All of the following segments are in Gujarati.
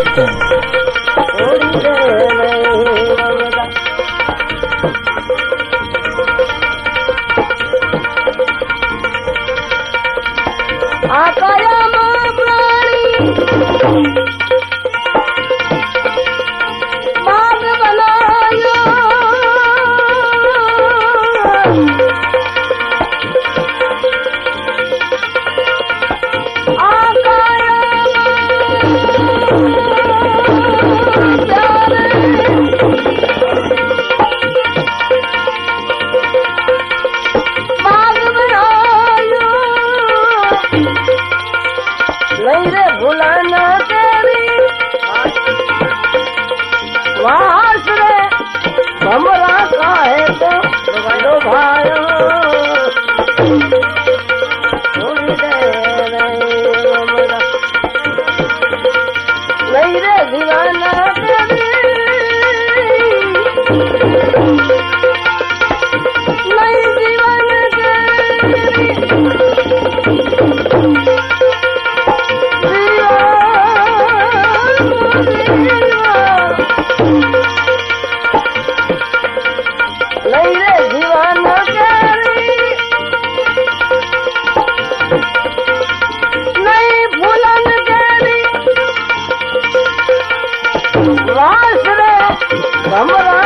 good thing. நம்ம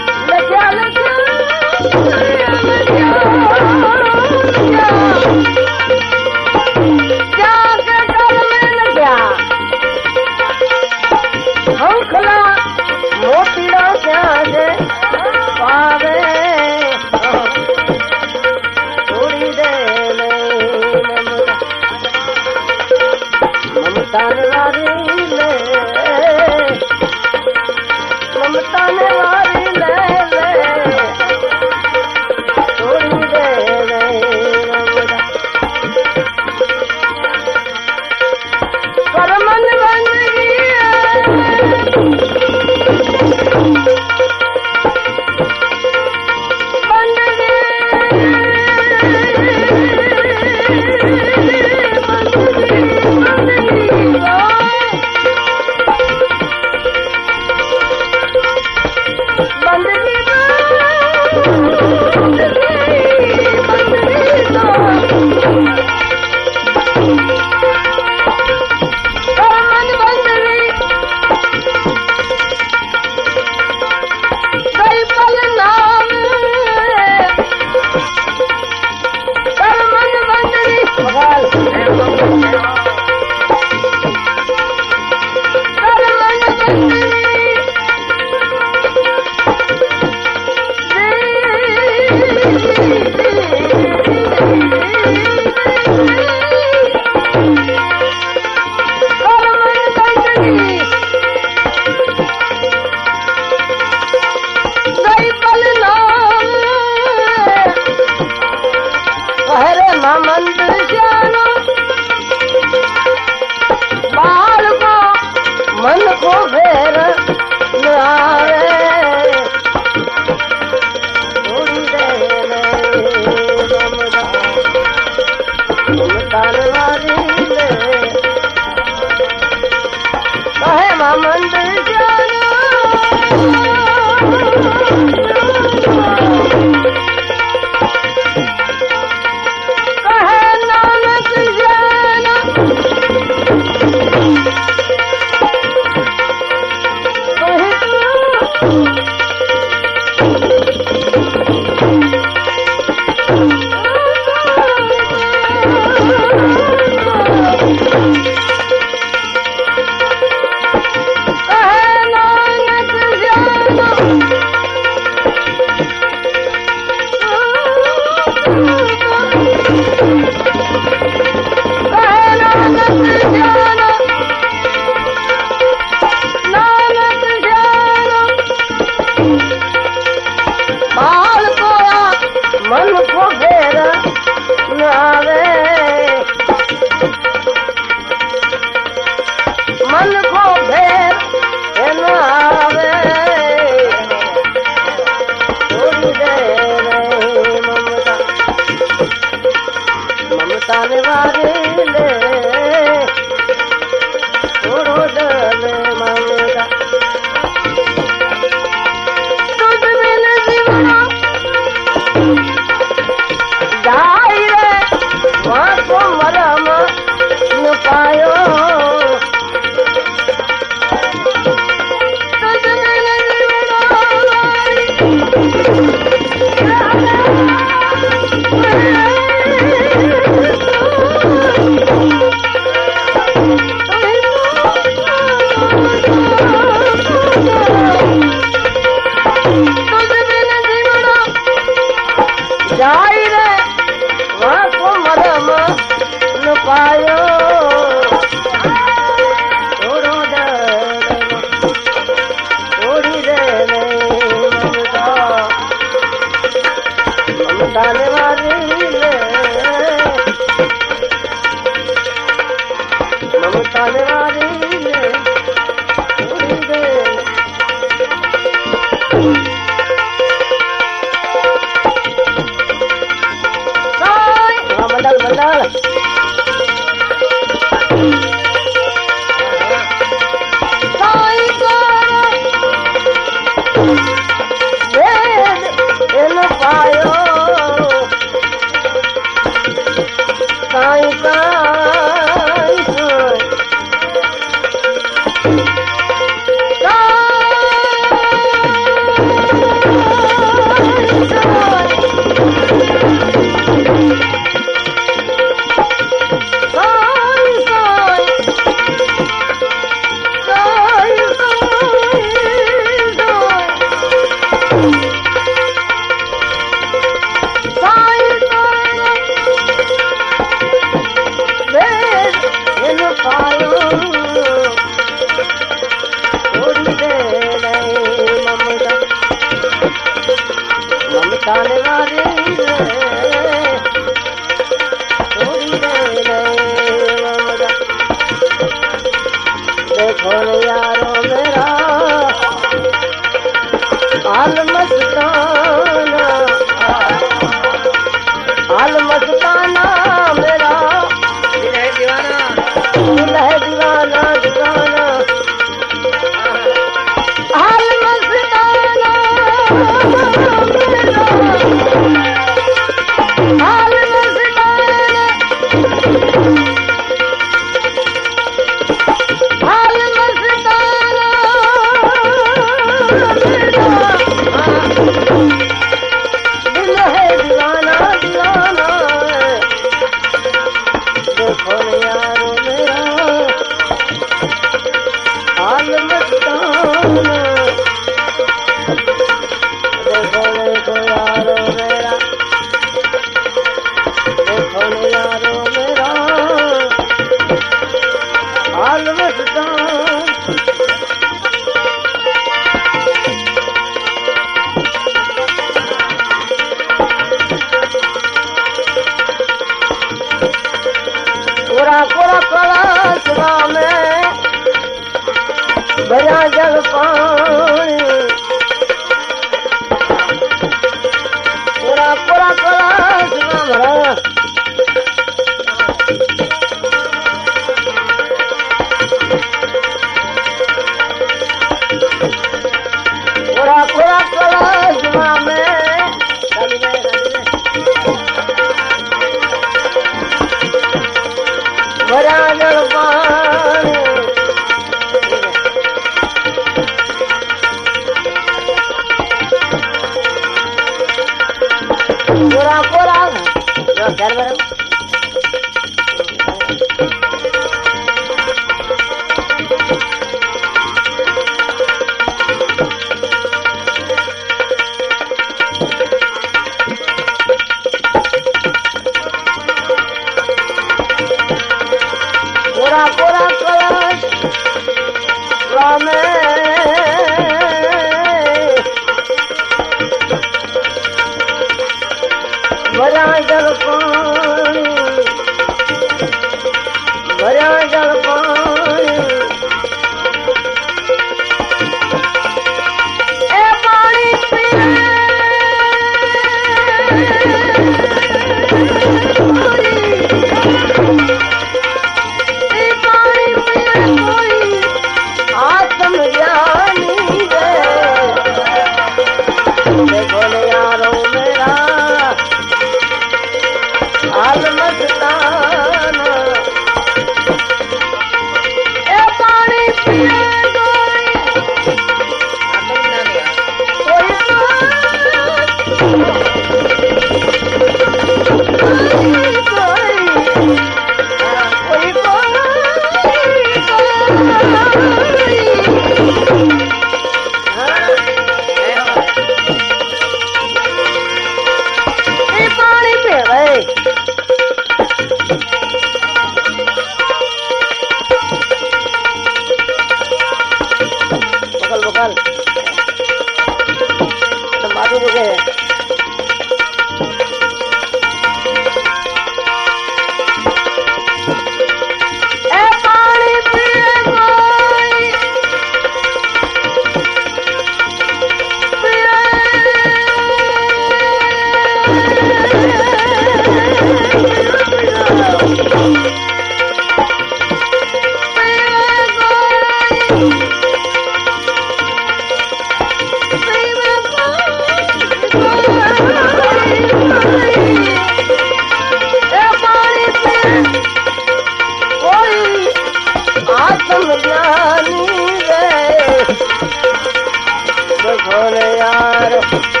claro.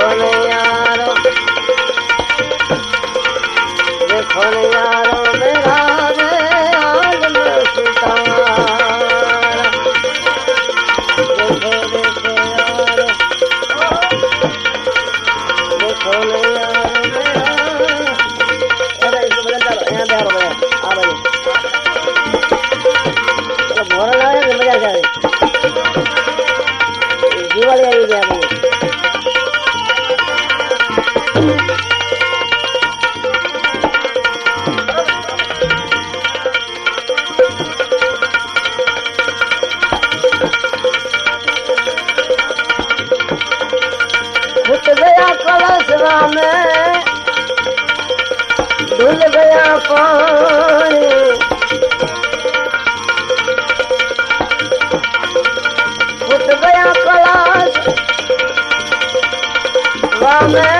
Hallelujah. Yeah.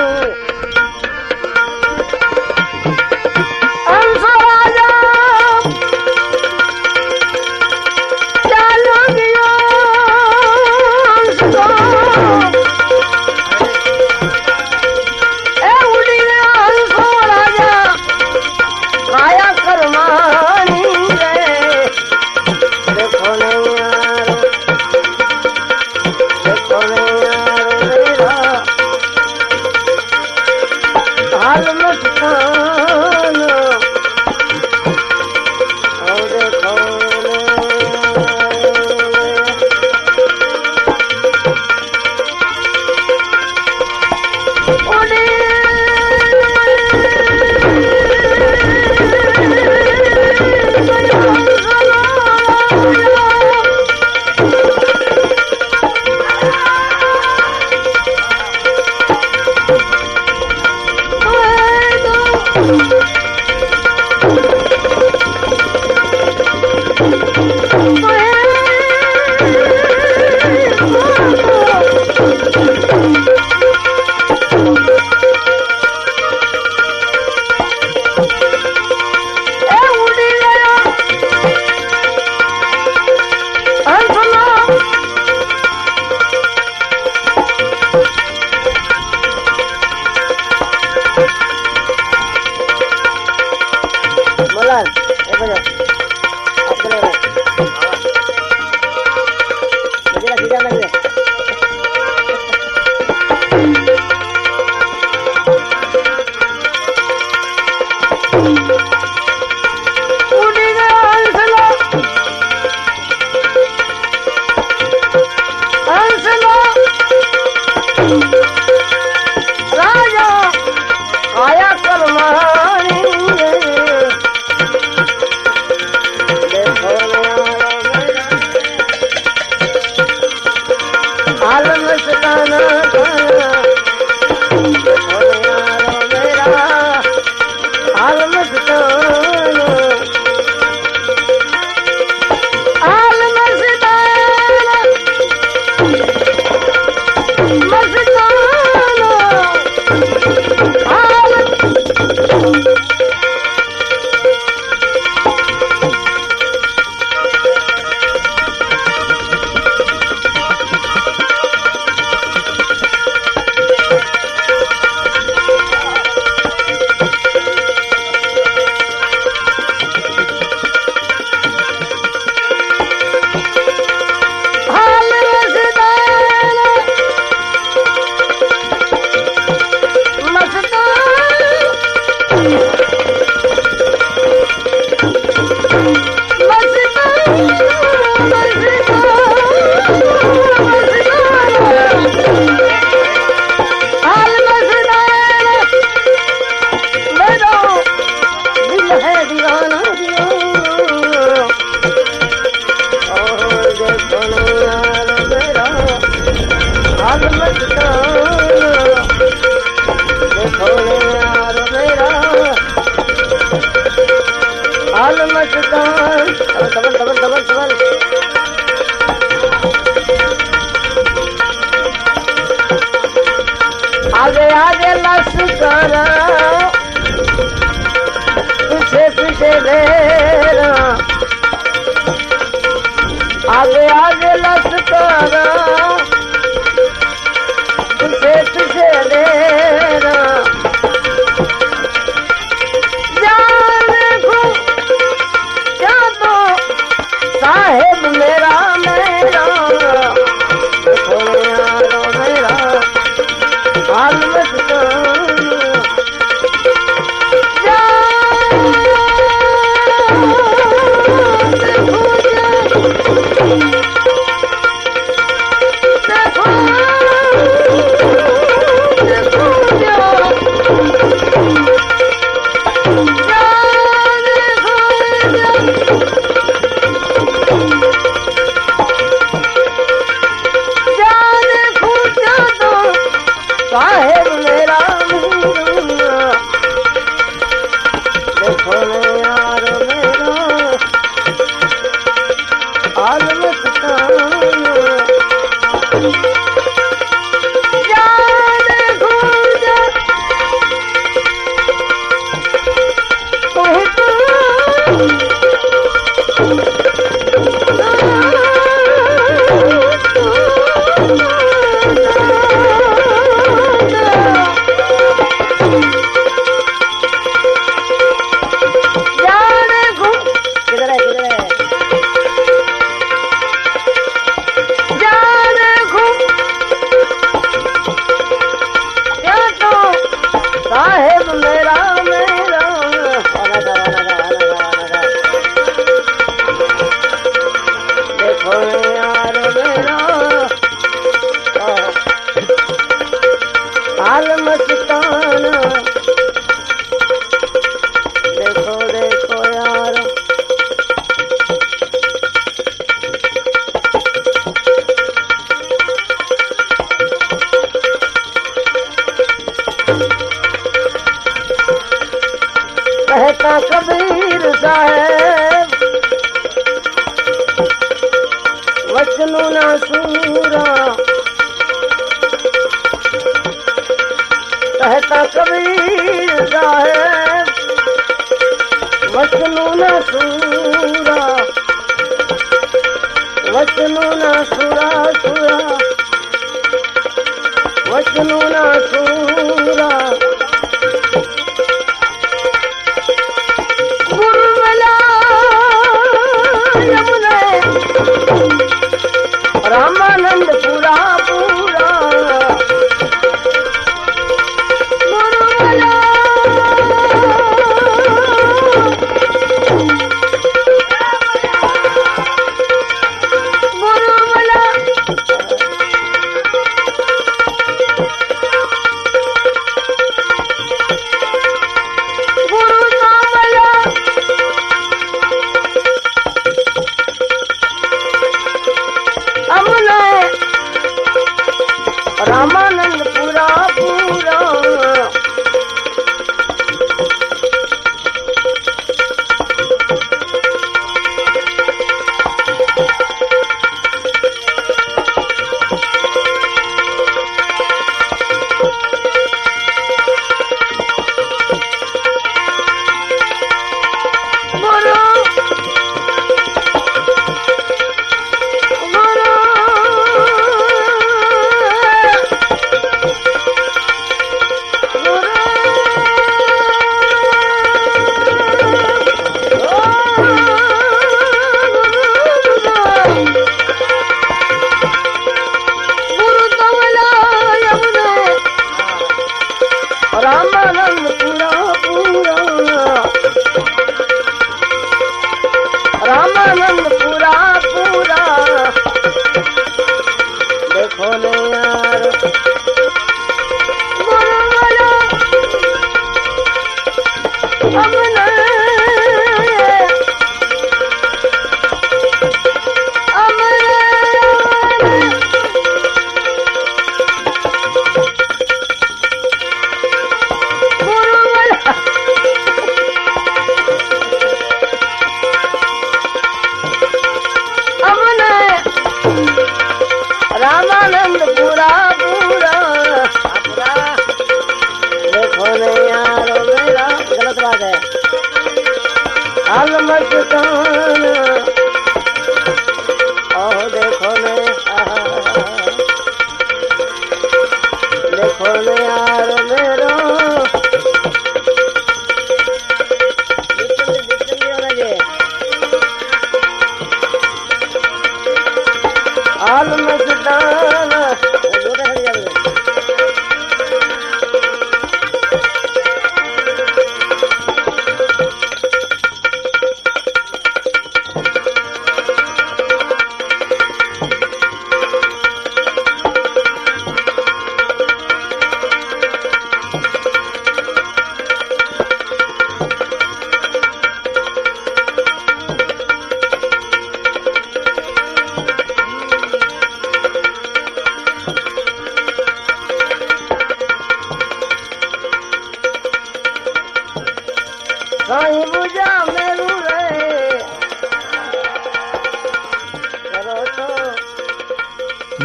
आगे आगे लश्कर से